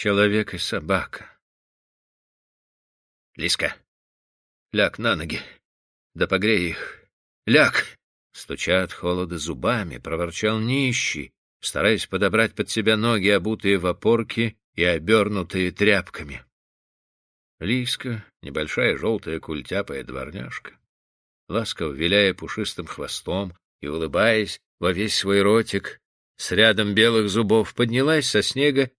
человек и собака. Лиска, ляг на ноги, да погрей их. Ляг! Стуча от холода зубами, проворчал нищий, стараясь подобрать под себя ноги, обутые в опорки и обернутые тряпками. Лиска, небольшая желтая культяпая дворняжка, ласково виляя пушистым хвостом и улыбаясь во весь свой ротик, с рядом белых зубов поднялась со снега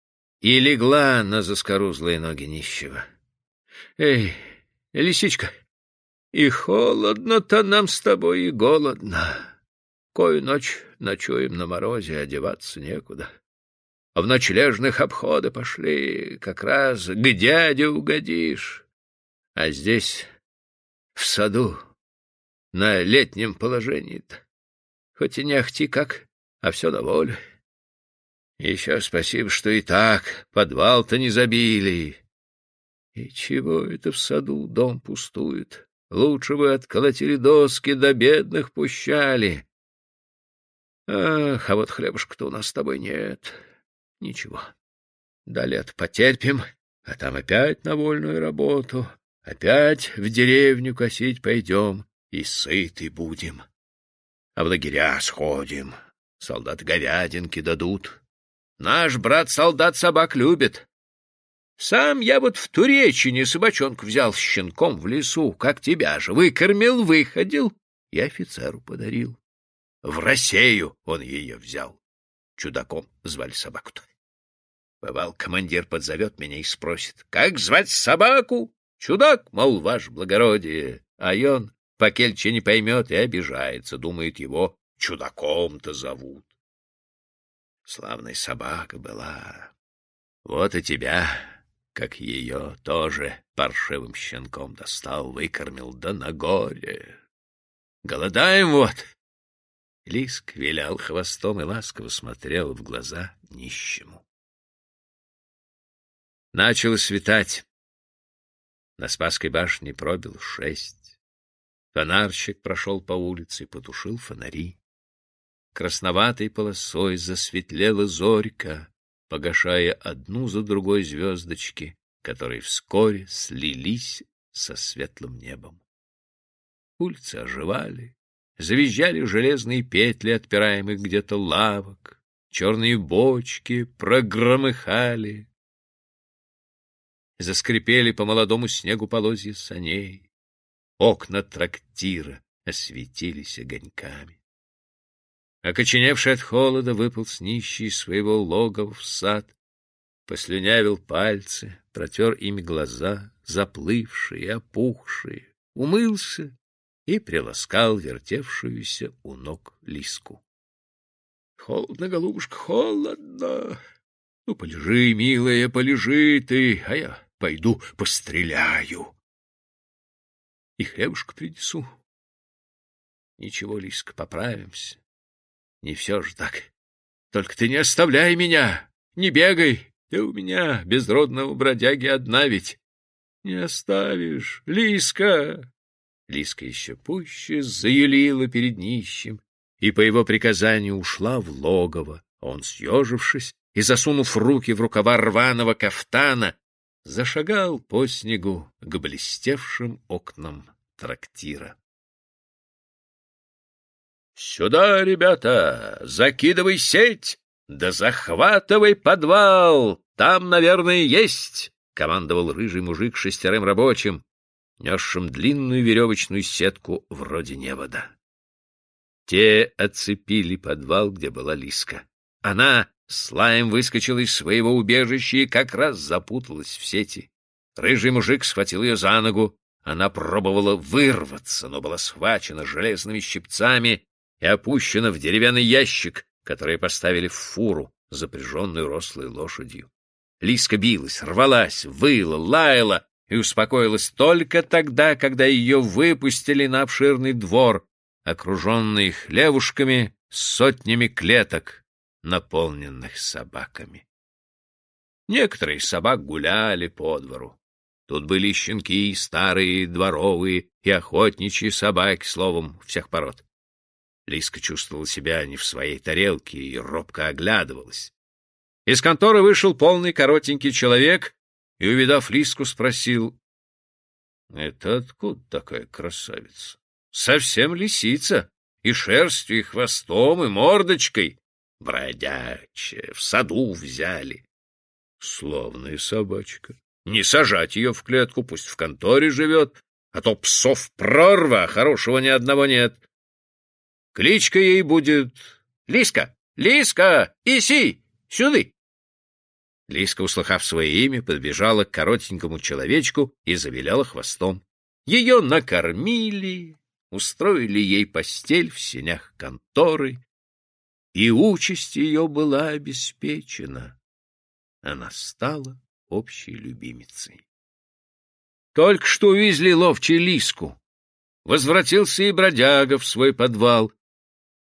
и легла на заскорузлые ноги нищего. — Эй, лисичка, и холодно-то нам с тобой, и голодно. Кою ночь ночуем на морозе, одеваться некуда. А в ночлежных обходы пошли, как раз к дяде угодишь. А здесь, в саду, на летнем положении-то, хоть и не ахти как, а все на воле. Еще спасибо, что и так подвал-то не забили. И чего это в саду дом пустует? Лучше бы отколотили доски, да бедных пущали. Ах, а вот хлебушка-то у нас с тобой нет. Ничего. До лет потерпим, а там опять на вольную работу. Опять в деревню косить пойдем и сыты будем. А в лагеря сходим, солдат говядинки дадут. Наш брат-солдат собак любит. Сам я вот в Туречине собачонку взял с щенком в лесу, как тебя же, выкормил, выходил и офицеру подарил. В Россию он ее взял. Чудаком звали собаку-то. Бывал, командир подзовет меня и спросит, как звать собаку? Чудак, мол, ваш благородие. А он по кельче не поймет и обижается, думает, его чудаком-то зовут. Славная собака была. Вот и тебя, как ее тоже паршивым щенком достал, выкормил, да на горе. Голодаем вот. Лиск вилял хвостом и ласково смотрел в глаза нищему. Начало светать. На Спасской башне пробил шесть. Фонарщик прошел по улице и потушил фонари. Красноватой полосой засветлела зорька, погашая одну за другой звездочки, которые вскоре слились со светлым небом. Улицы оживали, завизжали железные петли отпираемых где-то лавок, черные бочки прогромыхали, заскрипели по молодому снегу полозья саней, окна трактира осветились огоньками. Окоченевший от холода, выполз нищий из своего логова в сад, послюнявил пальцы, протер ими глаза, заплывшие, опухшие, умылся и приласкал вертевшуюся у ног лиску. — Холодно, голубушка, холодно. Ну, полежи, милая, полежи ты, а я пойду постреляю. И хлебушка принесу. Ничего, Лиска, поправимся. Не все же так. Только ты не оставляй меня, не бегай. Ты у меня, безродного бродяги, одна ведь. Не оставишь, Лиска. Лиска еще пуще заюлила перед нищим и по его приказанию ушла в логово. Он, съежившись и засунув руки в рукава рваного кафтана, зашагал по снегу к блестевшим окнам трактира. «Сюда, ребята! Закидывай сеть! Да захватывай подвал! Там, наверное, есть!» — командовал рыжий мужик шестерым рабочим, несшим длинную веревочную сетку вроде невода. Те оцепили подвал, где была Лиска. Она слаем выскочила из своего убежища и как раз запуталась в сети. Рыжий мужик схватил ее за ногу. Она пробовала вырваться, но была схвачена железными щипцами и опущена в деревянный ящик, который поставили в фуру, запряженную рослой лошадью. Лиска билась, рвалась, выла, лаяла и успокоилась только тогда, когда ее выпустили на обширный двор, окруженный хлевушками с сотнями клеток, наполненных собаками. Некоторые собак гуляли по двору. Тут были щенки, старые, дворовые и охотничьи собаки, словом, всех пород. Лиска чувствовала себя не в своей тарелке и робко оглядывалась. Из конторы вышел полный коротенький человек и, увидав Лиску, спросил, «Это откуда такая красавица? Совсем лисица, и шерстью, и хвостом, и мордочкой. Бродячая, в саду взяли. Славная собачка. Не сажать ее в клетку, пусть в конторе живет, а то псов прорва, хорошего ни одного нет. Кличка ей будет Лиска, Лиска, иси, сюды. Лиска, услыхав свое имя, подбежала к коротенькому человечку и завиляла хвостом. Ее накормили, устроили ей постель в сенях конторы, и участь ее была обеспечена. Она стала общей любимицей. Только что увезли ловчий Лиску. Возвратился и бродяга в свой подвал.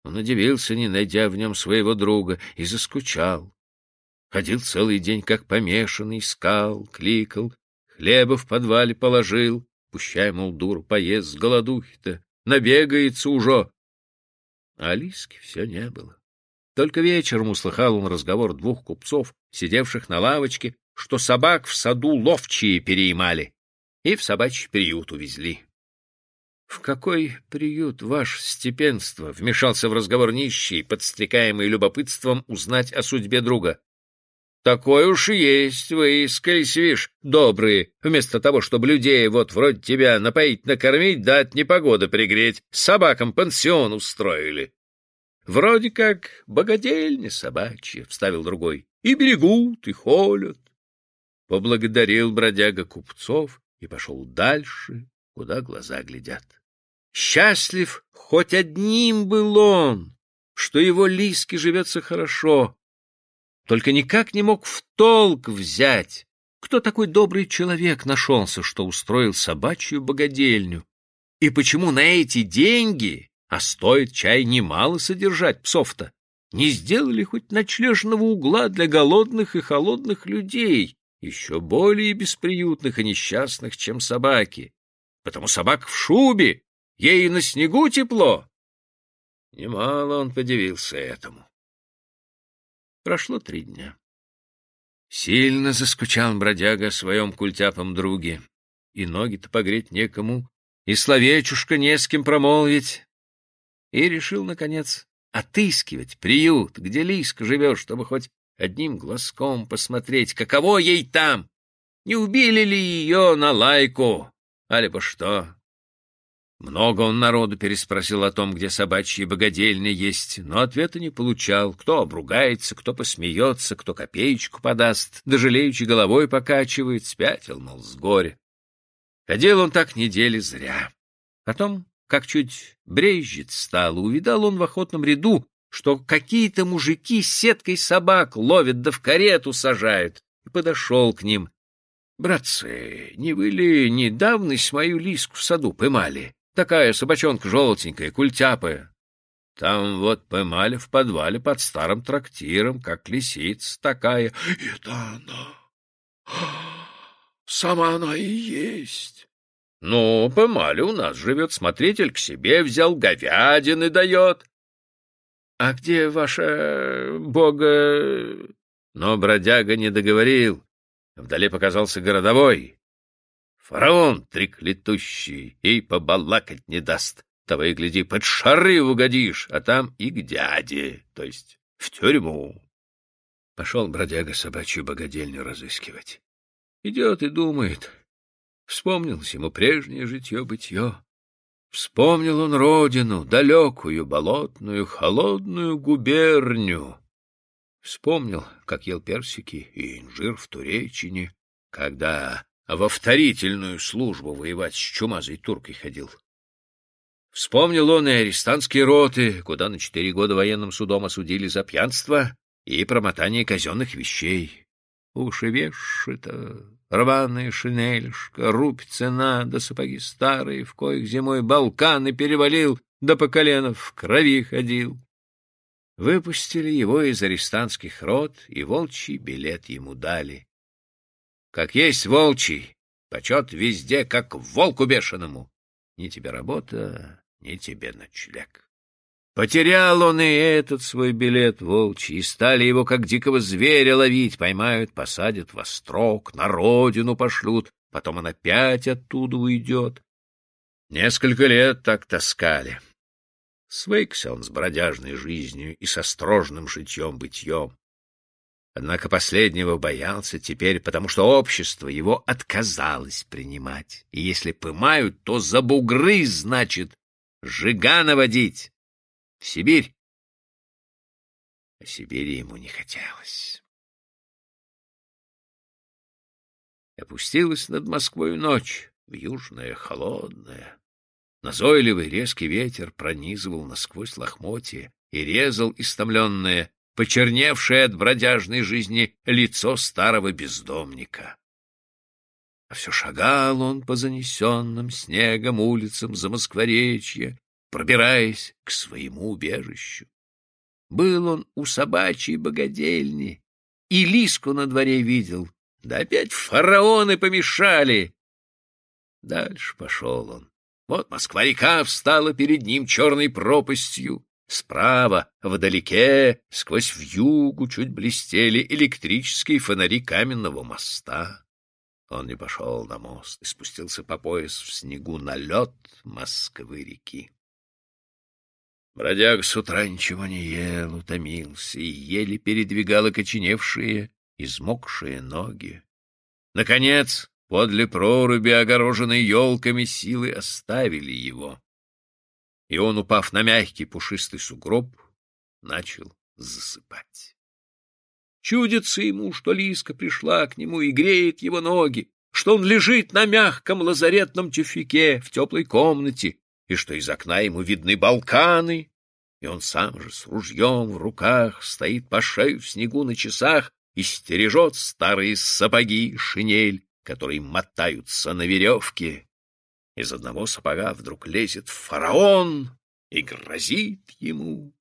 Он удивился, не найдя в нем своего друга, и заскучал. Ходил целый день, как помешанный, искал, кликал, хлеба в подвале положил, пущай, мол, дур, поест с голодухи-то, набегается уже. А Лиски все не было. Только вечером услыхал он разговор двух купцов, сидевших на лавочке, что собак в саду ловчие переимали и в собачий приют увезли. — В какой приют, ваше степенство? — вмешался в разговор нищий, подстрекаемый любопытством узнать о судьбе друга. — Такой уж и есть вы, скользь, добрые, вместо того, чтобы людей вот вроде тебя напоить, накормить, да от непогоды пригреть, собакам пансион устроили. — Вроде как богадельня собачья, — вставил другой, — и берегут, и холят. Поблагодарил бродяга купцов и пошел дальше, куда глаза глядят. Счастлив хоть одним был он, что его Лиске живется хорошо, только никак не мог в толк взять, кто такой добрый человек нашелся, что устроил собачью богадельню, и почему на эти деньги, а стоит чай немало содержать псов-то, не сделали хоть ночлежного угла для голодных и холодных людей, еще более бесприютных и несчастных, чем собаки. Потому собак в шубе, ей на снегу тепло. Немало он подивился этому. Прошло три дня. Сильно заскучал бродяга о своем культяпом друге, и ноги-то погреть некому, и словечушка не с кем промолвить. И решил, наконец, отыскивать приют, где Лиска живет, чтобы хоть одним глазком посмотреть, каково ей там, не убили ли ее на лайку, али что. Много он народу переспросил о том, где собачьи богадельни есть, но ответа не получал. Кто обругается, кто посмеется, кто копеечку подаст, да жалеючи головой покачивает, спятил, мол, с горя. Ходил он так недели зря. Потом, как чуть брезжит стало, увидал он в охотном ряду что какие-то мужики сеткой собак ловят да в карету сажают, и подошел к ним. — Братцы, не вы ли недавно мою лиску в саду поймали? Такая собачонка желтенькая, культяпая. Там вот поймали в подвале под старым трактиром, как лисица такая. — Это она. Сама она и есть. — Ну, поймали, у нас живет смотритель, к себе взял, говядины дает. «А где ваша бога...» Но бродяга не договорил. Вдали показался городовой. Фараон треклятущий, и побалакать не даст. Того и гляди, под шары угодишь, а там и к дяде, то есть в тюрьму. Пошел бродяга собачью богадельню разыскивать. Идет и думает. Вспомнилось ему прежнее житье-бытье. Вспомнил он родину, далекую, болотную, холодную губернию. Вспомнил, как ел персики и инжир в Туречине, когда во вторительную службу воевать с чумазой туркой ходил. Вспомнил он и арестантские роты, куда на четыре года военным судом осудили за пьянство и промотание казенных вещей. Уж и веши-то Рваная шинельшка, рубь цена, да сапоги старые, в коих зимой Балканы перевалил, да по колено в крови ходил. Выпустили его из арестантских рот, и волчий билет ему дали. Как есть волчий, почет везде, как волку бешеному. Ни тебе работа, ни тебе ночлег. Потерял он и этот свой билет волчий, и стали его, как дикого зверя, ловить. Поймают, посадят во строк, на родину пошлют, потом он опять оттуда уйдет. Несколько лет так таскали. Свыкся он с бродяжной жизнью и со строжным житьем-бытьем. Однако последнего боялся теперь, потому что общество его отказалось принимать. И если пымают, то за бугры, значит, жига наводить. В Сибирь. А Сибири ему не хотелось. Опустилась над Москвой ночь, южная, холодная. Назойливый резкий ветер пронизывал насквозь лохмотья и резал истомленное, почерневшее от бродяжной жизни лицо старого бездомника. А все шагал он по занесенным снегом улицам за Москворечье, пробираясь к своему убежищу. Был он у собачьей богадельни, и лиску на дворе видел, да опять фараоны помешали. Дальше пошел он. Вот Москва-река встала перед ним черной пропастью. Справа, вдалеке, сквозь вьюгу чуть блестели электрические фонари каменного моста. Он не пошел на мост и спустился по пояс в снегу на лед Москвы-реки. Бродяга с утра ничего не ел, утомился и еле передвигал окоченевшие, измокшие ноги. Наконец, подле проруби, огороженной елками, силы оставили его и он, упав на мягкий пушистый сугроб, начал засыпать. Чудится ему, что Лиска пришла к нему и греет его ноги, что он лежит на мягком лазаретном тюфике в теплой комнате, и что из окна ему видны Балканы, и он сам же с ружьем в руках стоит по шею в снегу на часах и стережет старые сапоги шинель, которые мотаются на веревке. Из одного сапога вдруг лезет фараон и грозит ему.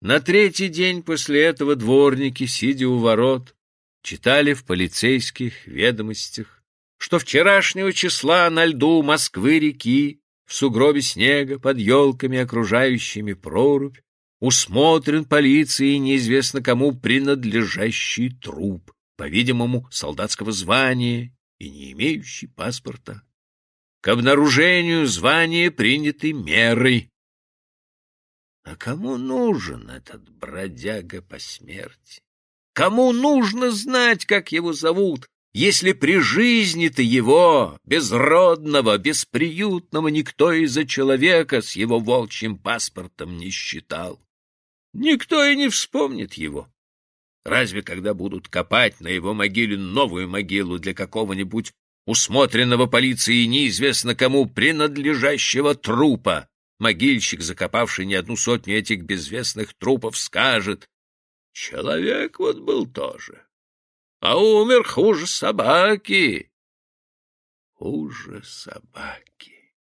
На третий день после этого дворники, сидя у ворот, читали в полицейских ведомостях, что вчерашнего числа на льду Москвы-реки в сугробе снега под елками, окружающими прорубь, усмотрен полицией неизвестно кому принадлежащий труп, по-видимому, солдатского звания и не имеющий паспорта к обнаружению звания приняты меры. А кому нужен этот бродяга по смерти? Кому нужно знать, как его зовут, если при жизни-то его, безродного, бесприютного, никто из-за человека с его волчьим паспортом не считал? Никто и не вспомнит его. Разве когда будут копать на его могиле новую могилу для какого-нибудь усмотренного полицией неизвестно кому принадлежащего трупа. Могильщик, закопавший не одну сотню этих безвестных трупов, скажет, «Человек вот был тоже, а умер хуже собаки». Хуже собаки.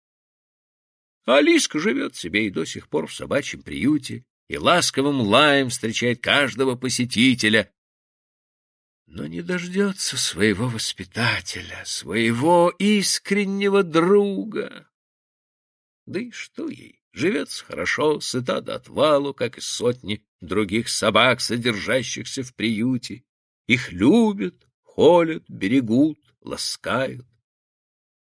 Алиска живет себе и до сих пор в собачьем приюте, и ласковым лаем встречает каждого посетителя, но не дождется своего воспитателя, своего искреннего друга. Да и что ей? Живется хорошо, сыта до отвалу, как и сотни других собак, содержащихся в приюте. Их любят, холят, берегут, ласкают.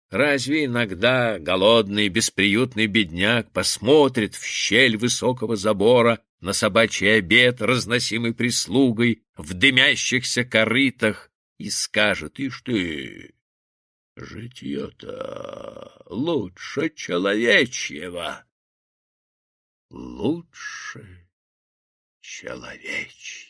Разве иногда голодный бесприютный бедняк посмотрит в щель высокого забора на собачий обед, разносимый прислугой в дымящихся корытах, и скажет, ишь ты, житье-то лучше человечьего. Лучше человечьего.